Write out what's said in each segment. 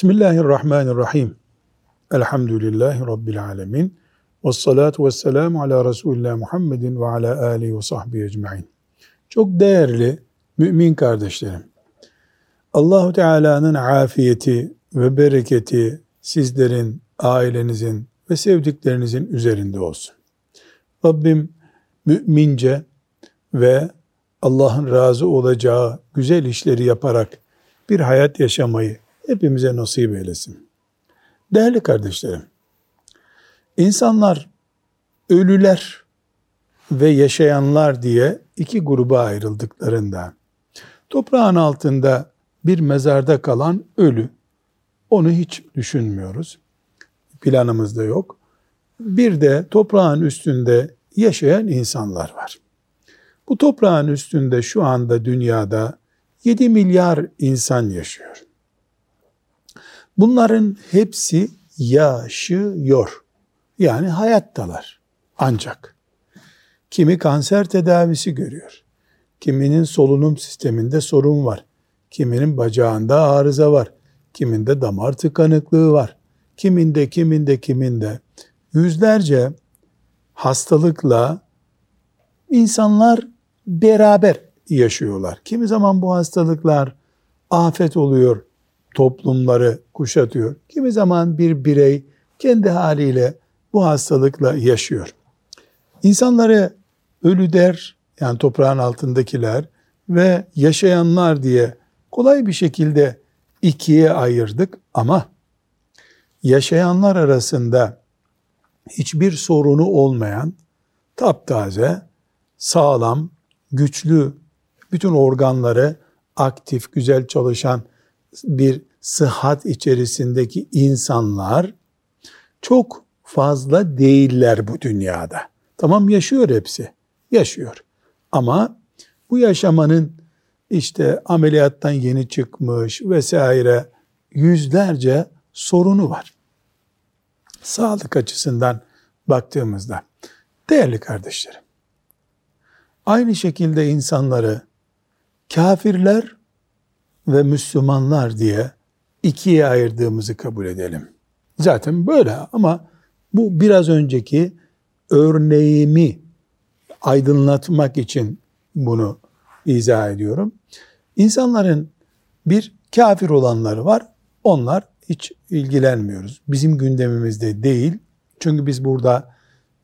Bismillahirrahmanirrahim. Elhamdülillahi Rabbil alemin. Ve salatu ve selamu ala Resulullah Muhammedin ve ala alihi ve sahbihi ecma'in. Çok değerli mümin kardeşlerim. Allahu Teala'nın afiyeti ve bereketi sizlerin, ailenizin ve sevdiklerinizin üzerinde olsun. Rabbim mümince ve Allah'ın razı olacağı güzel işleri yaparak bir hayat yaşamayı hepimize nasip eylesin. Değerli kardeşlerim, insanlar ölüler ve yaşayanlar diye iki gruba ayrıldıklarında toprağın altında bir mezarda kalan ölü onu hiç düşünmüyoruz. Planımızda yok. Bir de toprağın üstünde yaşayan insanlar var. Bu toprağın üstünde şu anda dünyada 7 milyar insan yaşıyor. Bunların hepsi yaşıyor. Yani hayattalar. Ancak kimi kanser tedavisi görüyor. Kiminin solunum sisteminde sorun var. Kiminin bacağında arıza var. Kiminde damar tıkanıklığı var. Kiminde, kiminde, kiminde. Yüzlerce hastalıkla insanlar beraber yaşıyorlar. Kimi zaman bu hastalıklar afet oluyor, toplumları kuşatıyor. Kimi zaman bir birey kendi haliyle bu hastalıkla yaşıyor. İnsanları ölü der, yani toprağın altındakiler ve yaşayanlar diye kolay bir şekilde ikiye ayırdık ama yaşayanlar arasında hiçbir sorunu olmayan, taptaze, sağlam, güçlü, bütün organları aktif, güzel çalışan bir sıhhat içerisindeki insanlar çok fazla değiller bu dünyada. Tamam yaşıyor hepsi. Yaşıyor. Ama bu yaşamanın işte ameliyattan yeni çıkmış vesaire yüzlerce sorunu var. Sağlık açısından baktığımızda. Değerli kardeşlerim, aynı şekilde insanları kafirler ve Müslümanlar diye ikiye ayırdığımızı kabul edelim. Zaten böyle ama bu biraz önceki örneğimi aydınlatmak için bunu izah ediyorum. İnsanların bir kafir olanları var. Onlar hiç ilgilenmiyoruz. Bizim gündemimizde değil. Çünkü biz burada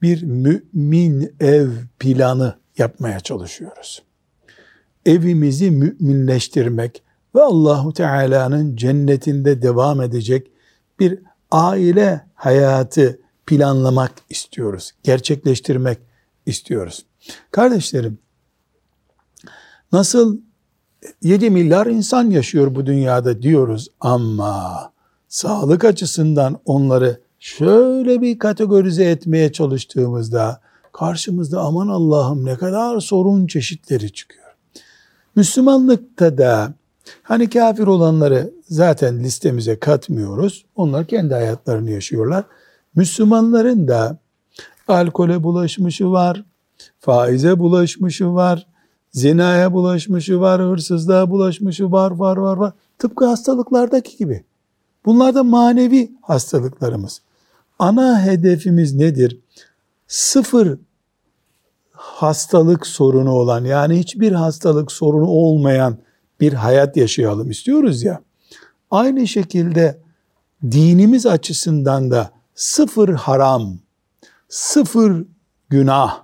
bir mümin ev planı yapmaya çalışıyoruz. Evimizi müminleştirmek ve Allahu Teala'nın cennetinde devam edecek bir aile hayatı planlamak istiyoruz. Gerçekleştirmek istiyoruz. Kardeşlerim, nasıl 7 milyar insan yaşıyor bu dünyada diyoruz ama sağlık açısından onları şöyle bir kategorize etmeye çalıştığımızda karşımızda aman Allah'ım ne kadar sorun çeşitleri çıkıyor. Müslümanlıkta da hani kafir olanları zaten listemize katmıyoruz. Onlar kendi hayatlarını yaşıyorlar. Müslümanların da alkole bulaşmışı var, faize bulaşmışı var, zinaya bulaşmışı var, hırsızlığa bulaşmışı var, var, var, var. Tıpkı hastalıklardaki gibi. Bunlar da manevi hastalıklarımız. Ana hedefimiz nedir? Sıfır hastalık sorunu olan yani hiçbir hastalık sorunu olmayan bir hayat yaşayalım istiyoruz ya. Aynı şekilde dinimiz açısından da sıfır haram, sıfır günah,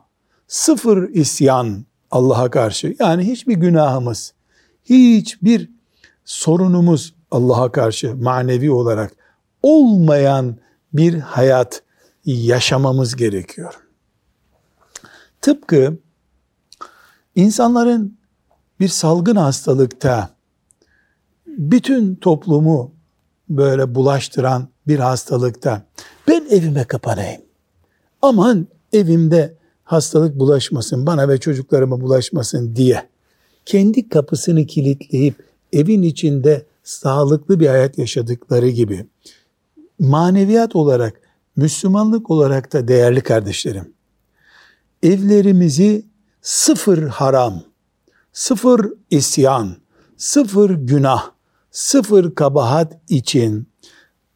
sıfır isyan Allah'a karşı. Yani hiçbir günahımız, hiçbir sorunumuz Allah'a karşı manevi olarak olmayan bir hayat yaşamamız gerekiyor. Tıpkı insanların bir salgın hastalıkta bütün toplumu böyle bulaştıran bir hastalıkta ben evime kapanayım. Aman evimde hastalık bulaşmasın, bana ve çocuklarıma bulaşmasın diye kendi kapısını kilitleyip evin içinde sağlıklı bir hayat yaşadıkları gibi maneviyat olarak, Müslümanlık olarak da değerli kardeşlerim, evlerimizi sıfır haram, sıfır isyan, sıfır günah, sıfır kabahat için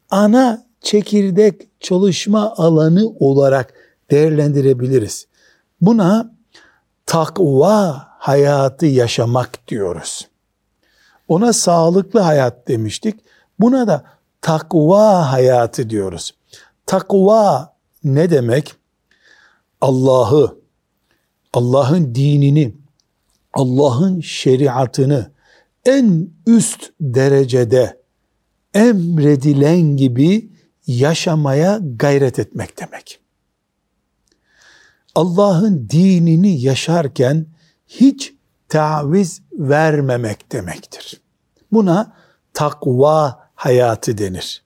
ana çekirdek çalışma alanı olarak değerlendirebiliriz. Buna takva hayatı yaşamak diyoruz. Ona sağlıklı hayat demiştik. Buna da takva hayatı diyoruz. Takva ne demek? Allah'ı, Allah'ın dinini, Allah'ın şeriatını en üst derecede emredilen gibi yaşamaya gayret etmek demek. Allah'ın dinini yaşarken hiç taviz vermemek demektir. Buna takva hayatı denir.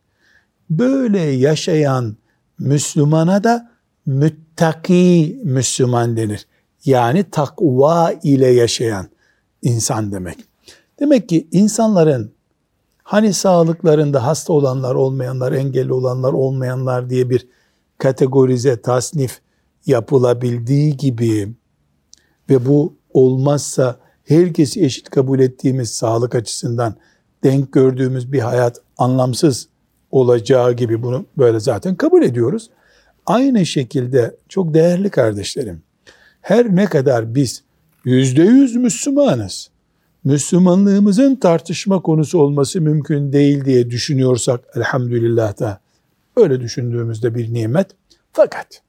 Böyle yaşayan Müslümana da müttaki Müslüman denir. Yani takva ile yaşayan insan demek. Demek ki insanların hani sağlıklarında hasta olanlar, olmayanlar, engelli olanlar, olmayanlar diye bir kategorize, tasnif yapılabildiği gibi ve bu olmazsa herkesi eşit kabul ettiğimiz sağlık açısından denk gördüğümüz bir hayat anlamsız olacağı gibi bunu böyle zaten kabul ediyoruz. Aynı şekilde çok değerli kardeşlerim, her ne kadar biz yüzde yüz Müslümanız, Müslümanlığımızın tartışma konusu olması mümkün değil diye düşünüyorsak elhamdülillah da öyle düşündüğümüzde bir nimet. Fakat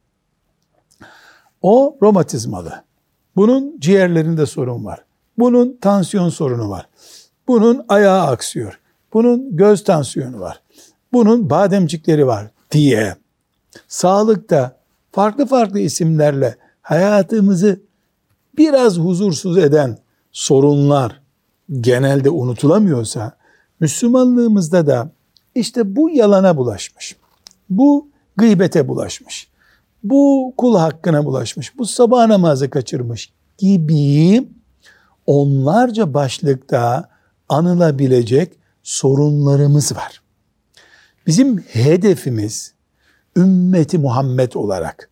o romatizmalı. Bunun ciğerlerinde sorun var. Bunun tansiyon sorunu var. Bunun ayağı aksıyor. Bunun göz tansiyonu var. Bunun bademcikleri var diye sağlıkta farklı farklı isimlerle hayatımızı biraz huzursuz eden sorunlar genelde unutulamıyorsa Müslümanlığımızda da işte bu yalana bulaşmış. Bu gıybete bulaşmış. Bu kul hakkına bulaşmış. Bu sabah namazı kaçırmış gibi onlarca başlıkta anılabilecek sorunlarımız var. Bizim hedefimiz ümmeti Muhammed olarak,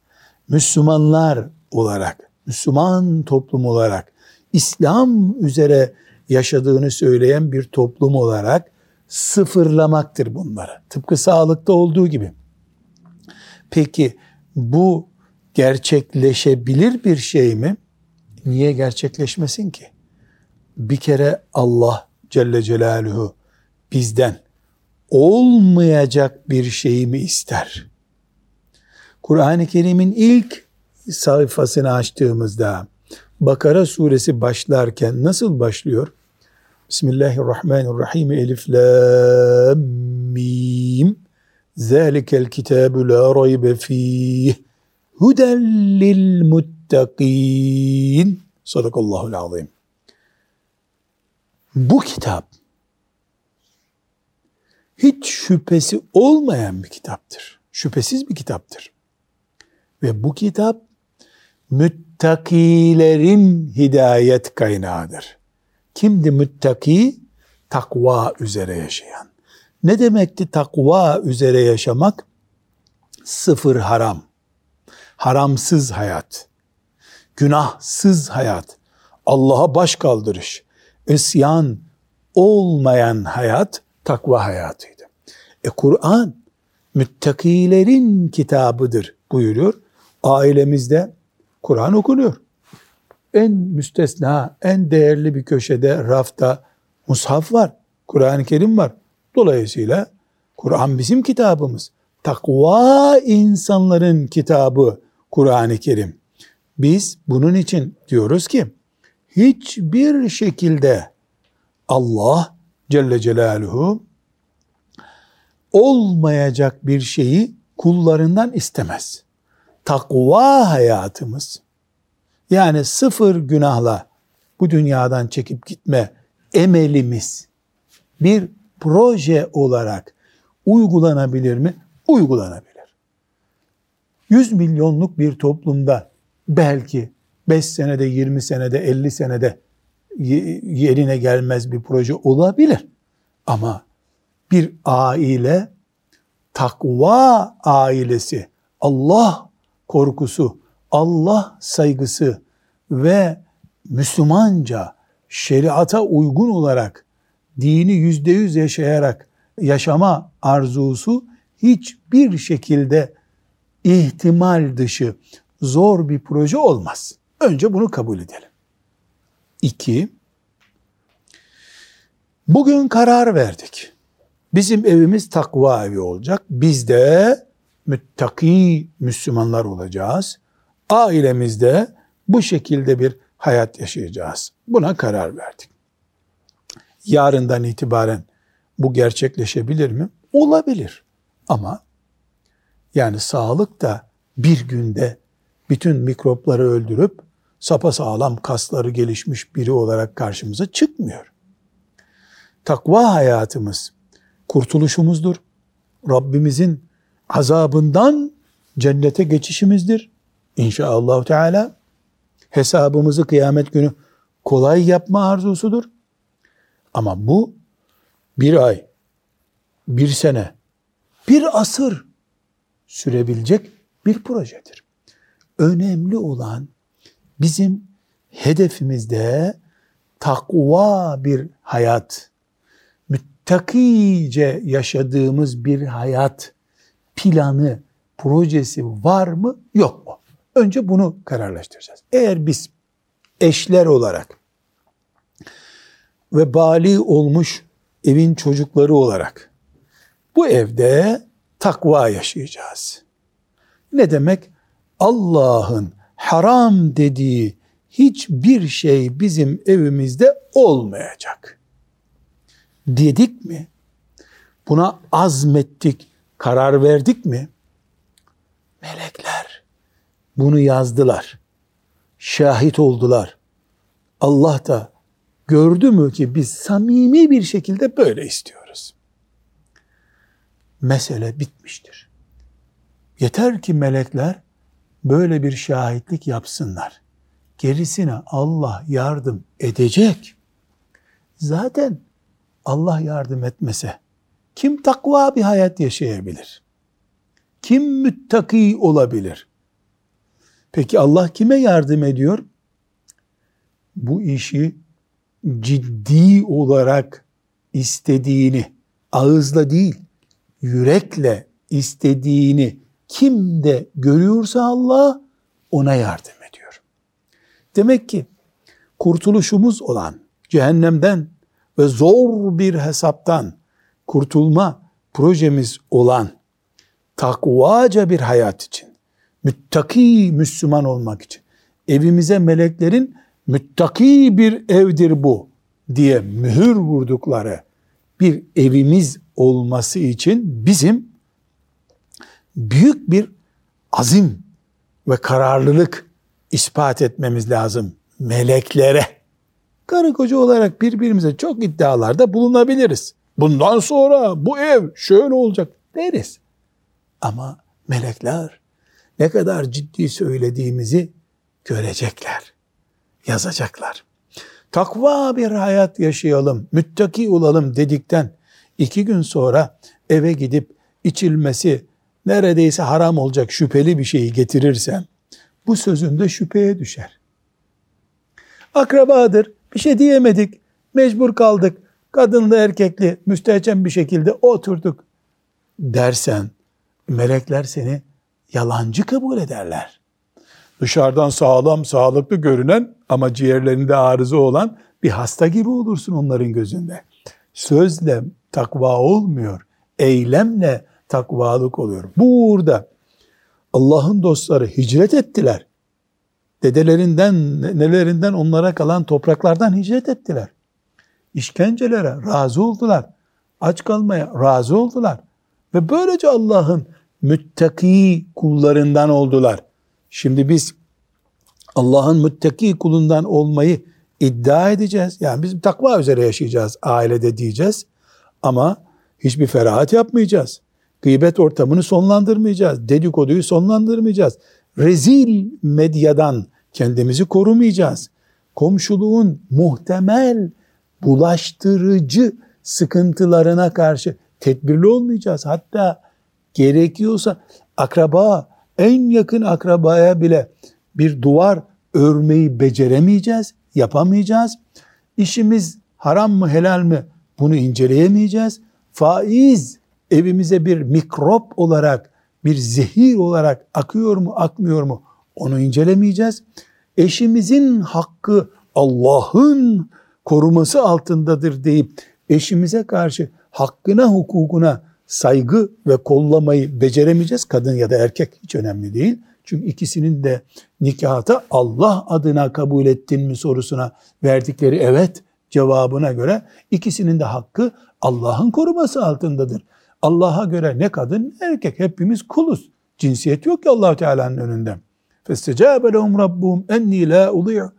Müslümanlar olarak, Müslüman toplum olarak, İslam üzere yaşadığını söyleyen bir toplum olarak sıfırlamaktır bunları. Tıpkı sağlıkta olduğu gibi. Peki bu gerçekleşebilir bir şey mi? Niye gerçekleşmesin ki? Bir kere Allah Celle Celaluhu bizden olmayacak bir şeyi mi ister? Kur'an-ı Kerim'in ilk sayfasını açtığımızda Bakara suresi başlarken nasıl başlıyor? Bismillahirrahmanirrahim. Elif la mim. Zalikel kitabu la raybe fih. Huden lil muttaqin. Sadakallahul azim. Bu kitap hiç şüphesi olmayan bir kitaptır. Şüphesiz bir kitaptır. Ve bu kitap müttakilerin hidayet kaynağıdır. Kimdi müttaki? Takva üzere yaşayan. Ne demekti takva üzere yaşamak? Sıfır haram, haramsız hayat, günahsız hayat, Allah'a baş kaldırış, isyan olmayan hayat takva hayatıydı. E Kur'an müttakilerin kitabıdır buyuruyor. Ailemizde Kur'an okunuyor. En müstesna, en değerli bir köşede, rafta mushaf var. Kur'an-ı Kerim var. Dolayısıyla Kur'an bizim kitabımız. Takva insanların kitabı Kur'an-ı Kerim. Biz bunun için diyoruz ki hiçbir şekilde Allah Celle Celaluhu olmayacak bir şeyi kullarından istemez. Takva hayatımız yani sıfır günahla bu dünyadan çekip gitme emelimiz bir proje olarak uygulanabilir mi? Uygulanabilir. 100 milyonluk bir toplumda belki 5 senede, 20 senede, 50 senede yerine gelmez bir proje olabilir. Ama bir aile, takva ailesi, Allah korkusu, Allah saygısı ve Müslümanca şeriata uygun olarak dini yüzde yüz yaşayarak yaşama arzusu hiçbir şekilde ihtimal dışı zor bir proje olmaz. Önce bunu kabul edelim. İki, bugün karar verdik. Bizim evimiz takva evi olacak. Biz de müttaki Müslümanlar olacağız. Ailemizde bu şekilde bir hayat yaşayacağız. Buna karar verdik. Yarından itibaren bu gerçekleşebilir mi? Olabilir. Ama yani sağlık da bir günde bütün mikropları öldürüp sapasağlam kasları gelişmiş biri olarak karşımıza çıkmıyor. Takva hayatımız kurtuluşumuzdur. Rabbimizin azabından cennete geçişimizdir. İnşallah Teala hesabımızı kıyamet günü kolay yapma arzusudur. Ama bu bir ay, bir sene, bir asır sürebilecek bir projedir. Önemli olan bizim hedefimizde takva bir hayat, müttakice yaşadığımız bir hayat planı, projesi var mı yok mu? Önce bunu kararlaştıracağız. Eğer biz eşler olarak ve bali olmuş evin çocukları olarak bu evde takva yaşayacağız. Ne demek? Allah'ın haram dediği hiçbir şey bizim evimizde olmayacak. Dedik mi? Buna azmettik, karar verdik mi? Melekler bunu yazdılar. Şahit oldular. Allah da gördü mü ki biz samimi bir şekilde böyle istiyoruz. Mesele bitmiştir. Yeter ki melekler böyle bir şahitlik yapsınlar. Gerisine Allah yardım edecek. Zaten Allah yardım etmese kim takva bir hayat yaşayabilir? Kim müttaki olabilir? Peki Allah kime yardım ediyor? Bu işi ciddi olarak istediğini, ağızla değil, yürekle istediğini kim de görüyorsa Allah ona yardım ediyor. Demek ki kurtuluşumuz olan cehennemden ve zor bir hesaptan kurtulma projemiz olan takvaca bir hayat için, müttaki Müslüman olmak için, evimize meleklerin müttaki bir evdir bu diye mühür vurdukları bir evimiz olması için bizim büyük bir azim ve kararlılık ispat etmemiz lazım meleklere. Karı koca olarak birbirimize çok iddialarda bulunabiliriz. Bundan sonra bu ev şöyle olacak deriz. Ama melekler ne kadar ciddi söylediğimizi görecekler yazacaklar. Takva bir hayat yaşayalım, müttaki olalım dedikten iki gün sonra eve gidip içilmesi neredeyse haram olacak şüpheli bir şeyi getirirsem bu sözünde şüpheye düşer. Akrabadır, bir şey diyemedik, mecbur kaldık, kadınlı erkekli müstehcen bir şekilde oturduk dersen melekler seni yalancı kabul ederler dışarıdan sağlam, sağlıklı görünen ama ciğerlerinde arıza olan bir hasta gibi olursun onların gözünde. Sözle takva olmuyor, eylemle takvalık oluyor. Burada Allah'ın dostları hicret ettiler. Dedelerinden, nelerinden onlara kalan topraklardan hicret ettiler. İşkencelere razı oldular. Aç kalmaya razı oldular. Ve böylece Allah'ın müttaki kullarından oldular. Şimdi biz Allah'ın müttaki kulundan olmayı iddia edeceğiz. Yani biz takva üzere yaşayacağız ailede diyeceğiz. Ama hiçbir ferahat yapmayacağız. Gıybet ortamını sonlandırmayacağız. Dedikoduyu sonlandırmayacağız. Rezil medyadan kendimizi korumayacağız. Komşuluğun muhtemel bulaştırıcı sıkıntılarına karşı tedbirli olmayacağız. Hatta gerekiyorsa akraba, en yakın akrabaya bile bir duvar örmeyi beceremeyeceğiz, yapamayacağız. İşimiz haram mı helal mi bunu inceleyemeyeceğiz. Faiz evimize bir mikrop olarak, bir zehir olarak akıyor mu, akmıyor mu? Onu incelemeyeceğiz. Eşimizin hakkı Allah'ın koruması altındadır deyip eşimize karşı hakkına, hukukuna saygı ve kollamayı beceremeyeceğiz. Kadın ya da erkek hiç önemli değil. Çünkü ikisinin de nikahta Allah adına kabul ettin mi sorusuna verdikleri evet cevabına göre ikisinin de hakkı Allah'ın koruması altındadır. Allah'a göre ne kadın ne erkek hepimiz kuluz. Cinsiyet yok ki allah Teala'nın önünde. فَاسْتَجَابَ لَهُمْ رَبُّهُمْ اَنِّي لَا اُضِيعُ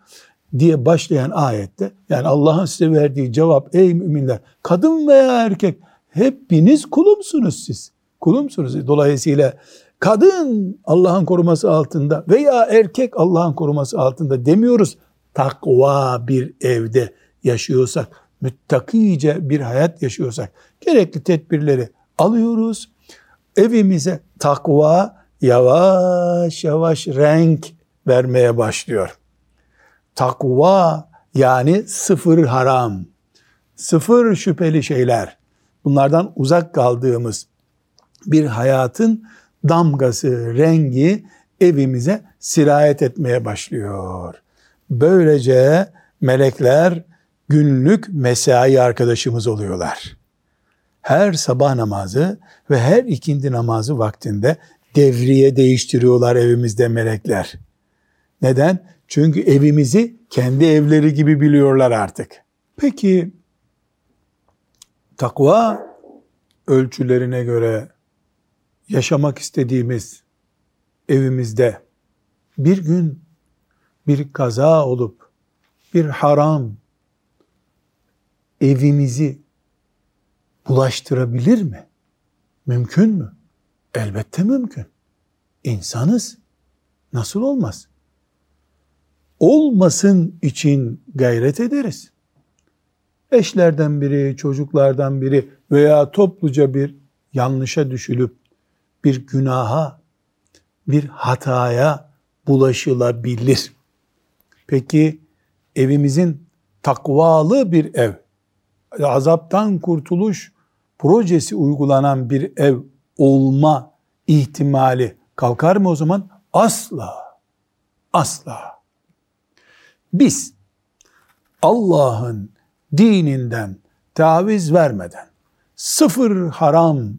diye başlayan ayette yani Allah'ın size verdiği cevap ey müminler kadın veya erkek hepiniz kulumsunuz siz. Kulumsunuz. Dolayısıyla kadın Allah'ın koruması altında veya erkek Allah'ın koruması altında demiyoruz. Takva bir evde yaşıyorsak, müttakice bir hayat yaşıyorsak gerekli tedbirleri alıyoruz. Evimize takva yavaş yavaş renk vermeye başlıyor. Takva yani sıfır haram, sıfır şüpheli şeyler, bunlardan uzak kaldığımız bir hayatın damgası, rengi evimize sirayet etmeye başlıyor. Böylece melekler günlük mesai arkadaşımız oluyorlar. Her sabah namazı ve her ikindi namazı vaktinde devriye değiştiriyorlar evimizde melekler. Neden? Çünkü evimizi kendi evleri gibi biliyorlar artık. Peki takva ölçülerine göre yaşamak istediğimiz evimizde bir gün bir kaza olup bir haram evimizi bulaştırabilir mi? Mümkün mü? Elbette mümkün. İnsanız. Nasıl olmaz? Olmasın için gayret ederiz. Eşlerden biri, çocuklardan biri veya topluca bir yanlışa düşülüp bir günaha, bir hataya bulaşılabilir. Peki evimizin takvalı bir ev, azaptan kurtuluş projesi uygulanan bir ev olma ihtimali kalkar mı o zaman? Asla. Asla. Biz Allah'ın dininden taviz vermeden sıfır haram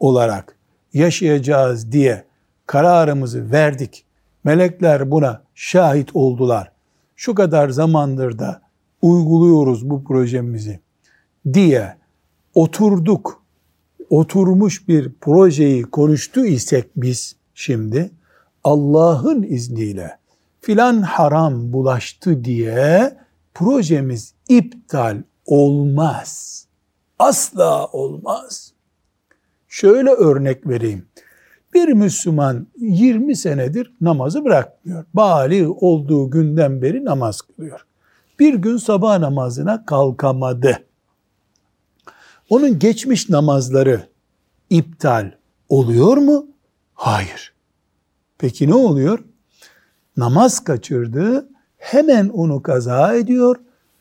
olarak yaşayacağız diye kararımızı verdik. Melekler buna şahit oldular. Şu kadar zamandır da uyguluyoruz bu projemizi diye oturduk. Oturmuş bir projeyi konuştu isek biz şimdi Allah'ın izniyle filan haram bulaştı diye projemiz iptal olmaz. Asla olmaz. Şöyle örnek vereyim. Bir Müslüman 20 senedir namazı bırakmıyor. Bali olduğu günden beri namaz kılıyor. Bir gün sabah namazına kalkamadı. Onun geçmiş namazları iptal oluyor mu? Hayır. Peki ne oluyor? Namaz kaçırdı, hemen onu kaza ediyor,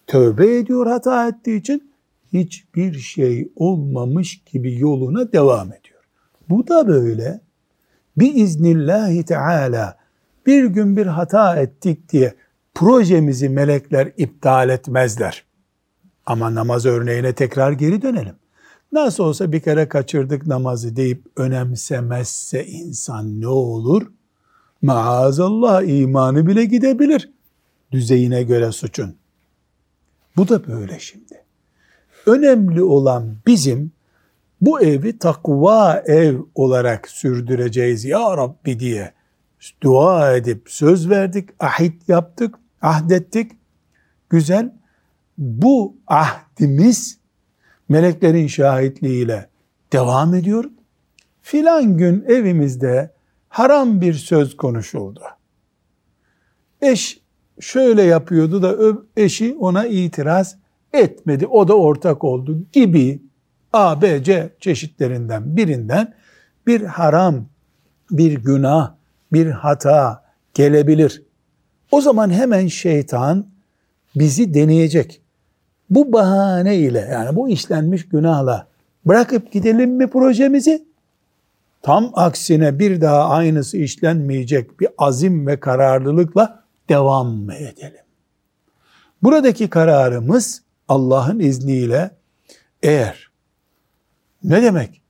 tövbe ediyor hata ettiği için hiçbir şey olmamış gibi yoluna devam ediyor. Bu da böyle. Bir iznillahi teala bir gün bir hata ettik diye projemizi melekler iptal etmezler. Ama namaz örneğine tekrar geri dönelim. Nasıl olsa bir kere kaçırdık namazı deyip önemsemezse insan ne olur? Maazallah imanı bile gidebilir düzeyine göre suçun. Bu da böyle şimdi. Önemli olan bizim bu evi takva ev olarak sürdüreceğiz ya Rabbi diye dua edip söz verdik, ahit yaptık, ahdettik. Güzel. Bu ahdimiz meleklerin şahitliğiyle devam ediyor. Filan gün evimizde haram bir söz konuşuldu. Eş şöyle yapıyordu da eşi ona itiraz etmedi. O da ortak oldu gibi A, B, C çeşitlerinden birinden bir haram, bir günah, bir hata gelebilir. O zaman hemen şeytan bizi deneyecek. Bu bahane ile yani bu işlenmiş günahla bırakıp gidelim mi projemizi? Tam aksine bir daha aynısı işlenmeyecek bir azim ve kararlılıkla devam edelim? Buradaki kararımız Allah'ın izniyle eğer ne demek?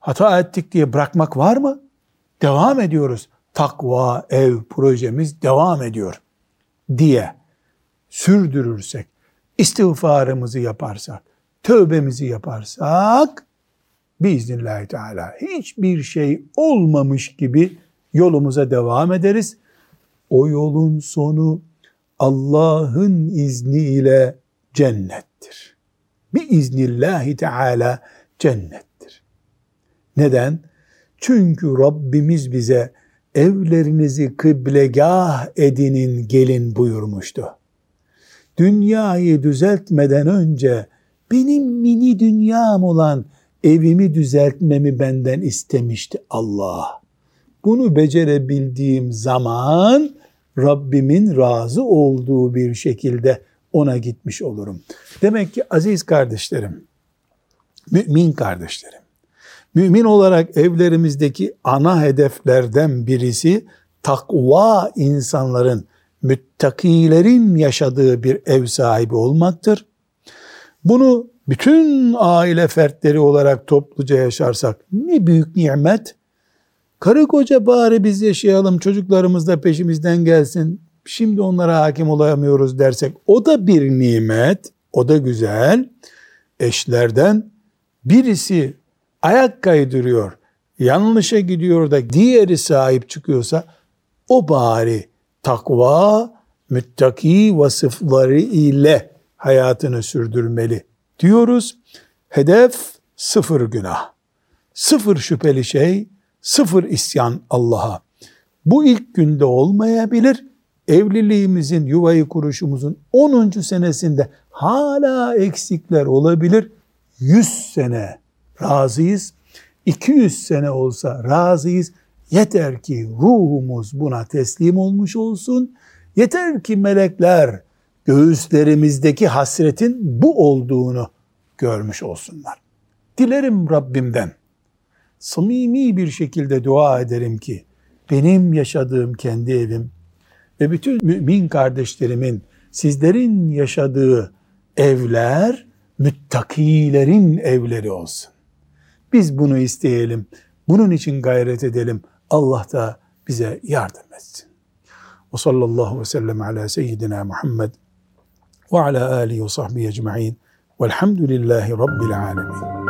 Hata ettik diye bırakmak var mı? Devam ediyoruz. Takva ev projemiz devam ediyor diye sürdürürsek, istiğfarımızı yaparsak, tövbemizi yaparsak biiznillahü teala hiçbir şey olmamış gibi yolumuza devam ederiz. O yolun sonu Allah'ın izniyle cennettir. Biiznillahi teala cennettir. Neden? Çünkü Rabbimiz bize evlerinizi kıblegah edinin gelin buyurmuştu. Dünyayı düzeltmeden önce benim mini dünyam olan evimi düzeltmemi benden istemişti Allah. Bunu becerebildiğim zaman Rabbimin razı olduğu bir şekilde ona gitmiş olurum. Demek ki aziz kardeşlerim, mümin kardeşlerim, mümin olarak evlerimizdeki ana hedeflerden birisi takva insanların, müttakilerin yaşadığı bir ev sahibi olmaktır. Bunu bütün aile fertleri olarak topluca yaşarsak ne büyük nimet. Karı koca bari biz yaşayalım, çocuklarımız da peşimizden gelsin. Şimdi onlara hakim olamıyoruz dersek o da bir nimet, o da güzel. Eşlerden birisi ayak kaydırıyor, yanlışa gidiyor da diğeri sahip çıkıyorsa o bari takva, müttaki vasıfları ile hayatını sürdürmeli diyoruz. Hedef sıfır günah. Sıfır şüpheli şey, sıfır isyan Allah'a. Bu ilk günde olmayabilir. Evliliğimizin, yuvayı kuruşumuzun 10. senesinde hala eksikler olabilir. 100 sene razıyız. 200 sene olsa razıyız. Yeter ki ruhumuz buna teslim olmuş olsun. Yeter ki melekler göğüslerimizdeki hasretin bu olduğunu görmüş olsunlar. Dilerim Rabbimden samimi bir şekilde dua ederim ki benim yaşadığım kendi evim ve bütün mümin kardeşlerimin sizlerin yaşadığı evler müttakilerin evleri olsun. Biz bunu isteyelim. Bunun için gayret edelim. Allah da bize yardım etsin. Ve sallallahu ve sellem ala seyyidina Muhammed وعلى آله وصحبه أجمعين والحمد لله رب العالمين.